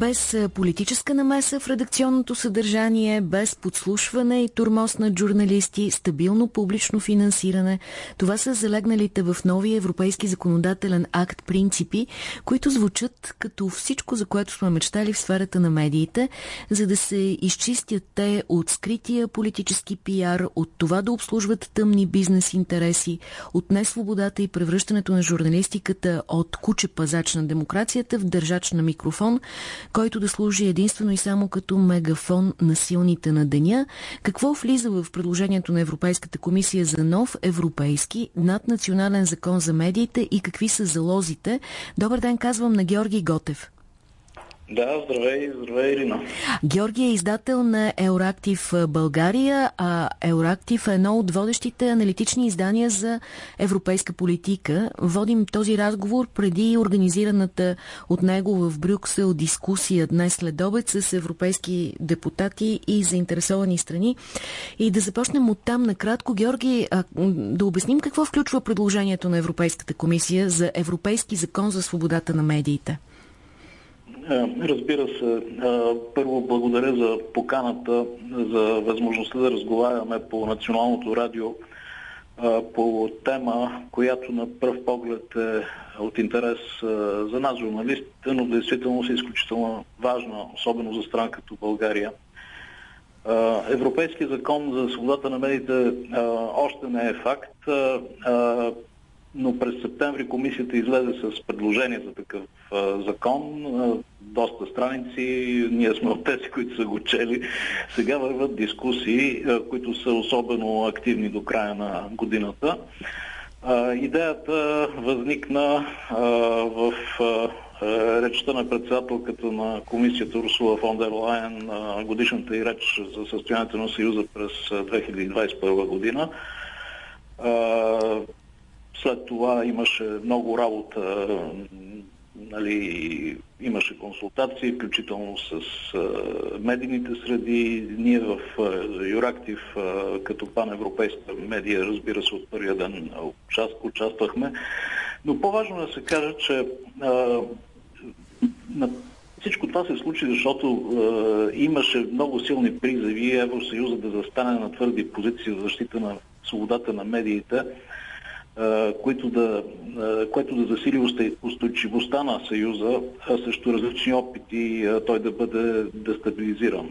без политическа намеса в редакционното съдържание, без подслушване и турмоз на журналисти, стабилно публично финансиране. Това са залегналите в новия европейски законодателен акт принципи, които звучат като всичко, за което сме мечтали в сферата на медиите, за да се изчистят те от скрития политически пиар, от това да обслужват тъмни бизнес интереси, от несвободата и превръщането на журналистиката от куче пазач на демокрацията в държач на микрофон, който да служи единствено и само като мегафон на силните на деня. Какво влиза в предложението на Европейската комисия за нов европейски наднационален закон за медиите и какви са залозите? Добър ден, казвам на Георги Готев. Да, здравей, здравей, Ирина. Георги е издател на Еурактив България, а Еурактив е едно от водещите аналитични издания за европейска политика. Водим този разговор преди организираната от него в Брюксел дискусия днес след обед с европейски депутати и заинтересовани страни. И да започнем от там накратко. Георги, да обясним какво включва предложението на Европейската комисия за Европейски закон за свободата на медиите. Разбира се. Първо благодаря за поканата, за възможността да разговаряме по националното радио по тема, която на пръв поглед е от интерес за нас, журналистите, но действително е изключително важна, особено за страна като България. Европейски закон за свободата на медиите още не е факт но през септември комисията излезе с предложение за такъв закон. Доста страници, ние сме от тези, които са го чели. Сега върват дискусии, които са особено активни до края на годината. Идеята възникна в речта на председателката на комисията Русула фон дер Лайен, годишната и реч за състоянието на Съюза през 2021 година. След това имаше много работа, нали, имаше консултации, включително с медийните среди. Ние в Юрактив, като паневропейска медия, разбира се, от първия ден участ, участвахме. Но по-важно е да се каже, че а, на всичко това се случи, защото а, имаше много силни призави Евросъюза да застане на твърди позиции за защита на свободата на медиите което да, което да засили устойчивостта на Съюза срещу различни опити той да бъде дестабилизиран.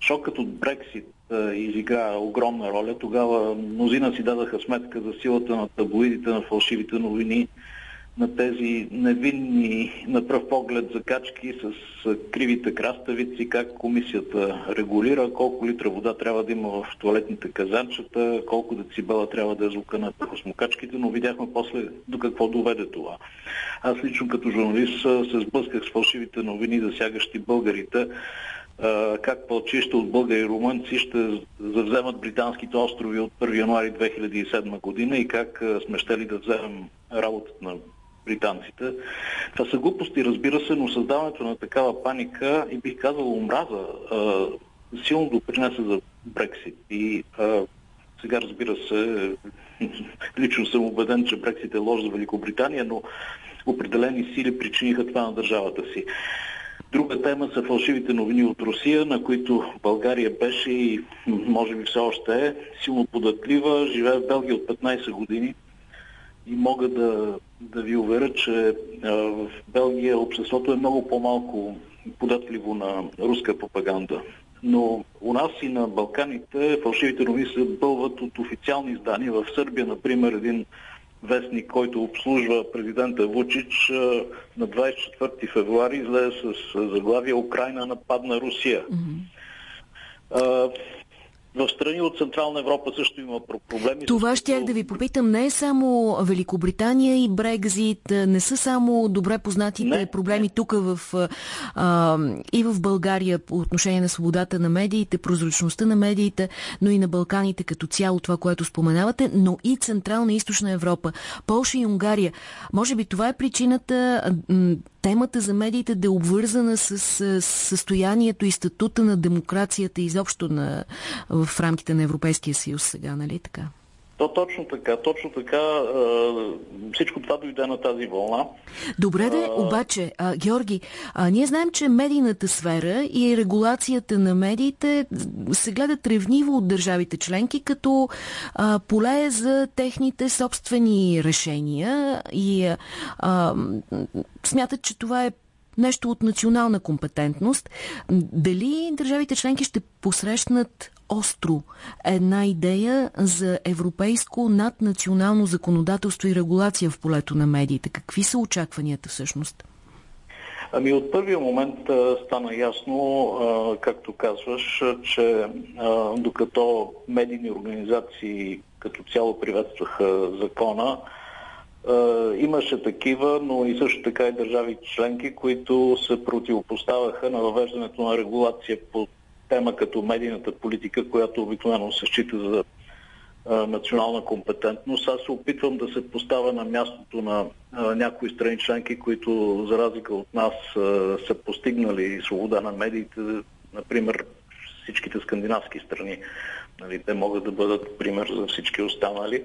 Шокът от Брексит изигра огромна роля. Тогава мнозина си дадаха сметка за силата на таблоидите, на фалшивите новини, на тези невинни на пръв поглед закачки с кривите краставици, как комисията регулира, колко литра вода трябва да има в туалетните казанчета, колко децибела трябва да е звука на космокачките, но видяхме после до какво доведе това. Аз лично като журналист се сблъсках с фалшивите новини, засягащи българите, как пълчища от българи и румънци ще завземат британските острови от 1 януари 2007 година и как сме щели да вземем работата на британците. Това са глупости, разбира се, но създаването на такава паника и бих казал омраза силно допринесе за Брексит. И а, сега, разбира се, лично съм убеден, че Брексит е лош за Великобритания, но определени сили причиниха това на държавата си. Друга тема са фалшивите новини от Русия, на които България беше и може би все още е силно податлива. Живее в Белгия от 15 години и мога да, да ви уверя, че в Белгия обществото е много по-малко податливо на руска пропаганда. Но у нас и на Балканите фалшивите новини се бълват от официални издания. В Сърбия, например, един вестник, който обслужва президента Вучич, на 24 февруари излезе с заглавие Украина нападна Русия. Mm-hmm. В страни от Централна Европа също има проблеми. Това щях да ви попитам. Не е само Великобритания и Брекзит, не са само добре познатите не, проблеми не. тук в, а, и в България по отношение на свободата на медиите, прозрачността на медиите, но и на Балканите като цяло, това, което споменавате, но и Централна и Източна Европа, Полша и Унгария. Може би това е причината темата за медиите да е обвързана с, с състоянието и статута на демокрацията изобщо на, в рамките на Европейския съюз сега, нали така? То точно така, точно така. Всичко това дойде на тази вълна. Добре да, обаче, а, Георги, а, ние знаем, че медийната сфера и регулацията на медиите се гледат ревниво от държавите членки като а, поле за техните собствени решения и а, смятат, че това е нещо от национална компетентност. Дали държавите членки ще посрещнат остро една идея за европейско наднационално законодателство и регулация в полето на медиите? Какви са очакванията всъщност? Ами от първия момент а, стана ясно, а, както казваш, че а, докато медийни организации като цяло приветстваха закона, имаше такива, но и също така и държави членки, които се противопоставяха на въвеждането на регулация по тема като медийната политика, която обикновено се счита за национална компетентност. Аз се опитвам да се поставя на мястото на някои страни членки, които за разлика от нас са постигнали свобода на медиите, например всичките скандинавски страни. Нали, те могат да бъдат пример за всички останали.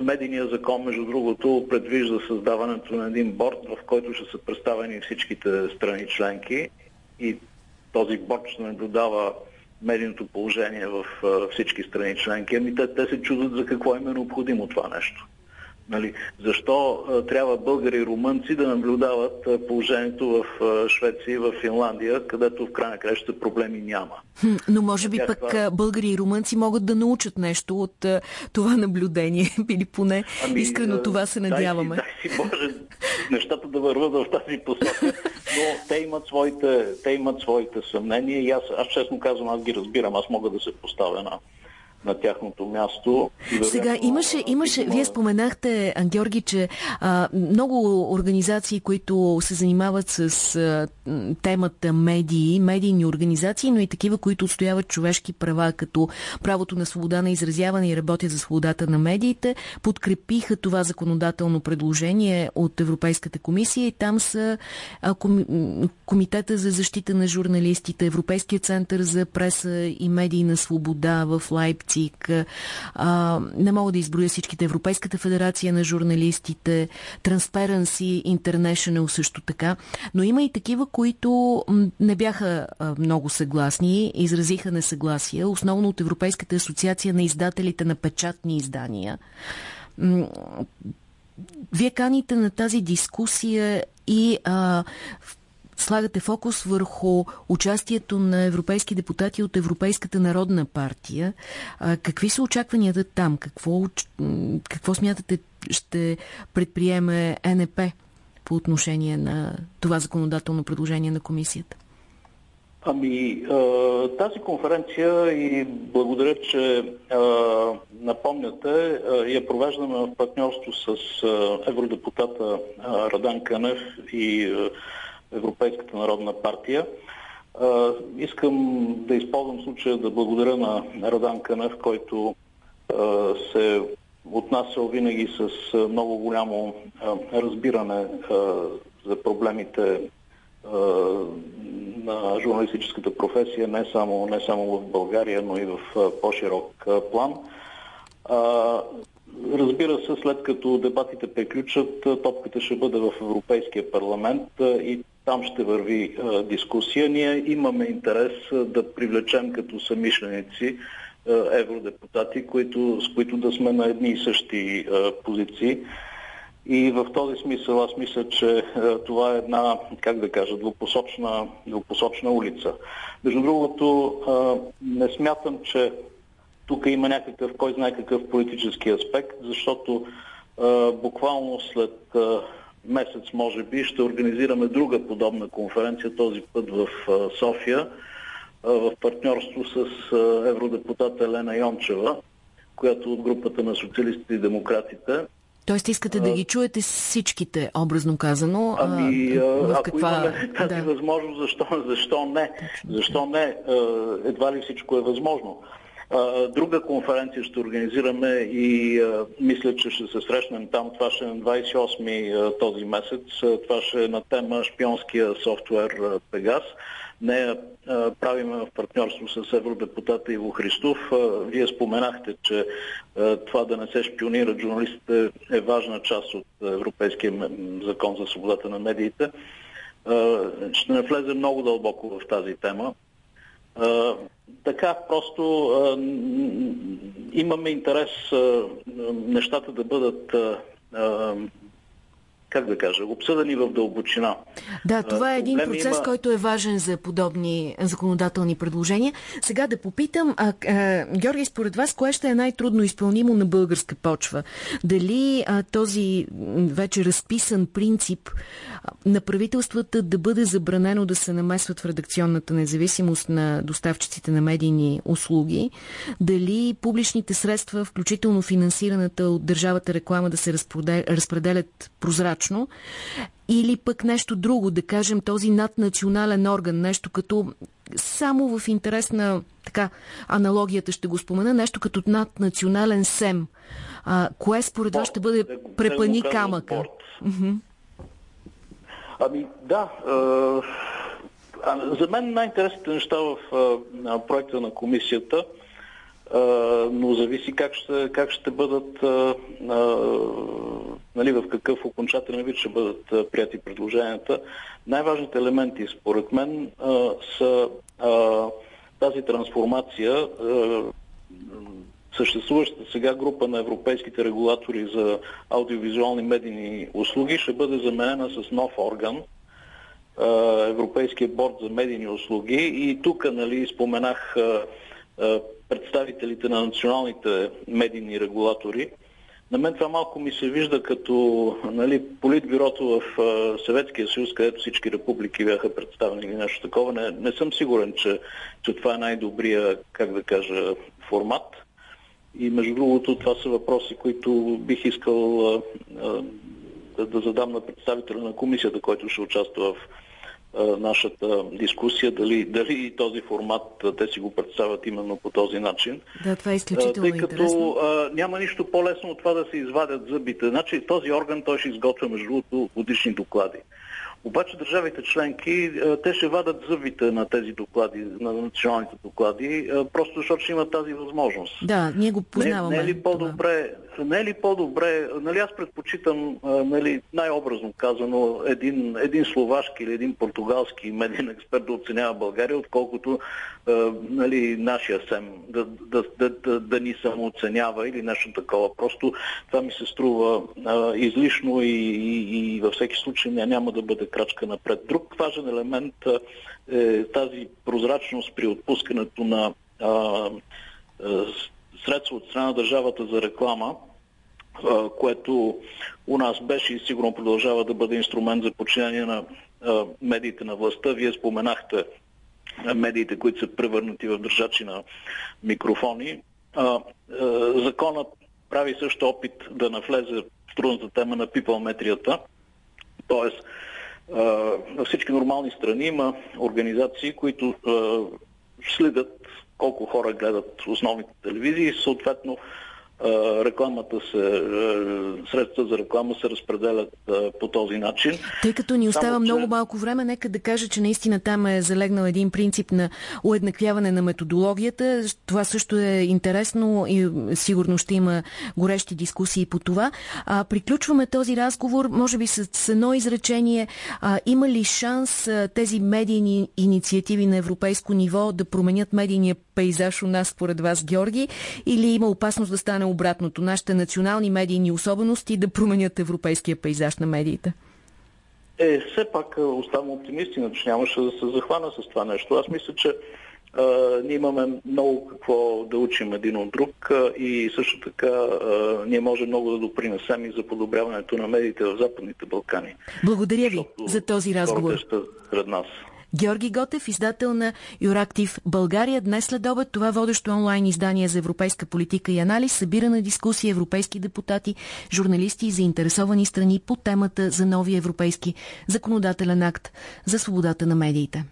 Медийният закон, между другото, предвижда създаването на един борт, в който ще са представени всичките страни членки и този борт ще наблюдава медийното положение в всички страни членки. Ами те, те се чудят за какво им е необходимо това нещо. Нали, защо а, трябва българи и румънци да наблюдават а, положението в а, Швеция и в Финландия, където в крайна краща проблеми няма. Но може би пък това... българи и румънци могат да научат нещо от а, това наблюдение, или поне ами, искрено това се надяваме. Дай си, дай си Боже, нещата да върват в тази посока, но те имат своите, те имат своите съмнения и аз, аз честно казвам, аз ги разбирам, аз мога да се поставя на на тяхното място. Сега имаше, имаше има... вие споменахте, Георги, че а, много организации, които се занимават с а, темата медии, медийни организации, но и такива, които отстояват човешки права, като правото на свобода на изразяване и работят за свободата на медиите, подкрепиха това законодателно предложение от Европейската комисия и там са а, коми, Комитета за защита на журналистите, Европейския център за преса и медийна свобода в Лайпциг, ЦИК, а, не мога да изброя всичките, Европейската федерация на журналистите, Transparency International също така, но има и такива, които не бяха много съгласни, изразиха несъгласие, основно от Европейската асоциация на издателите на печатни издания. Вие каните на тази дискусия и а, в слагате фокус върху участието на европейски депутати от Европейската народна партия. А, какви са очакванията там? Какво, какво смятате ще предприеме НП по отношение на това законодателно предложение на комисията? Ами, тази конференция и благодаря, че напомняте, я провеждаме в партньорство с евродепутата Радан Кънев и Европейската народна партия. Искам да използвам случая да благодаря на Радан Канев, който се отнасял винаги с много голямо разбиране за проблемите на журналистическата професия, не само, не само в България, но и в по-широк план. Разбира се, след като дебатите приключат, топката ще бъде в Европейския парламент и там ще върви а, дискусия. Ние имаме интерес а, да привлечем като самишленици а, евродепутати, които, с които да сме на едни и същи а, позиции. И в този смисъл аз мисля, че това е една, как да кажа, двупосочна, двупосочна улица. Между другото, не смятам, че тук има някакъв, кой знае какъв политически аспект, защото буквално след месец, може би, ще организираме друга подобна конференция, този път в София, в партньорство с евродепутата Елена Йончева, която от групата на социалистите и демократите. Тоест искате да ги чуете всичките, образно казано. Ами, в ако каква... имаме тази да. възможност, защо, защо не? Защо не? Едва ли всичко е възможно. Друга конференция ще организираме и мисля, че ще се срещнем там. Това ще е на 28-ми този месец. Това ще е на тема шпионския софтуер Пегас. Нея правим в партньорство с евродепутата Иво Христов. Вие споменахте, че това да не се шпионират журналистите е важна част от Европейския закон за свободата на медиите. Ще не влезе много дълбоко в тази тема. Така, просто а, имаме интерес а, нещата да бъдат а, как да кажа, обсъдени в дълбочина. Да, това е един процес, има... който е важен за подобни законодателни предложения. Сега да попитам, а, а, Георги, според вас, кое ще е най-трудно изпълнимо на българска почва? Дали а, този вече разписан принцип на правителствата да бъде забранено да се намесват в редакционната независимост на доставчиците на медийни услуги? Дали публичните средства, включително финансираната от държавата реклама, да се разпределят прозрачно? Точно, или пък нещо друго, да кажем този наднационален орган, нещо като само в интерес на така, аналогията ще го спомена, нещо като наднационален СЕМ. А, кое според вас ще бъде препани камъка? Ами да, а, за мен най-интересните неща в а, проекта на комисията но зависи как ще, как ще бъдат, нали, в какъв окончателен вид ще бъдат прияти предложенията. Най-важните елементи, според мен, са тази трансформация. Съществуващата сега група на европейските регулатори за аудиовизуални медийни услуги ще бъде заменена с нов орган, Европейския борд за медийни услуги. И тук нали, споменах представителите на националните медийни регулатори. На мен това малко ми се вижда като нали, политбюрото в Съветския съюз, където всички републики бяха представени или нещо такова. Не, не съм сигурен, че, че това е най-добрия, как да кажа, формат. И между другото, това са въпроси, които бих искал а, а, да, да задам на представителя на комисията, който ще участва в нашата дискусия, дали, дали този формат те си го представят именно по този начин. Да, това е изключително Тъй като интересно. а, няма нищо по-лесно от това да се извадят зъбите. Значи този орган той ще изготвя между другото годишни доклади. Обаче държавите членки, те ще вадат зъбите на тези доклади, на националните доклади, просто защото ще имат тази възможност. Да, ние го познаваме. Не, не е ли по-добре, не е ли по-добре, нали аз предпочитам, нали, най-образно казано, един, един словашки или един португалски медиен експерт да оценява България, отколкото нали, нашия СЕМ да, да, да, да, да ни самооценява или нещо такова. Просто това ми се струва излишно и, и, и във всеки случай няма да бъде крачка напред. Друг важен елемент е тази прозрачност при отпускането на а, а, средства от страна на държавата за реклама, което у нас беше и сигурно продължава да бъде инструмент за подчинение на медиите на властта. Вие споменахте медиите, които са превърнати в държачи на микрофони. Законът прави също опит да навлезе в трудната тема на пипалметрията, т.е във всички нормални страни има организации, които следят колко хора гледат основните телевизии съответно рекламата се, средства за реклама се разпределят по този начин. Тъй като ни остава Само, много че... малко време, нека да кажа, че наистина там е залегнал един принцип на уеднаквяване на методологията. Това също е интересно и сигурно ще има горещи дискусии по това. А, приключваме този разговор, може би с, едно изречение. А, има ли шанс тези медийни инициативи на европейско ниво да променят медийния пейзаж у нас, според вас, Георги, или има опасност да стане обратното, нашите национални медийни особености да променят европейския пейзаж на медиите? Е, все пак оставам оптимист, иначе нямаше да се захвана с това нещо. Аз мисля, че а, ние имаме много какво да учим един от друг а, и също така а, ние можем много да допринесем и за подобряването на медиите в Западните Балкани. Благодаря ви за този разговор. Сред нас. Георги Готев, издател на Юрактив България. Днес след обед това водещо онлайн издание за европейска политика и анализ събира на дискусия европейски депутати, журналисти и заинтересовани страни по темата за новия европейски законодателен акт за свободата на медиите.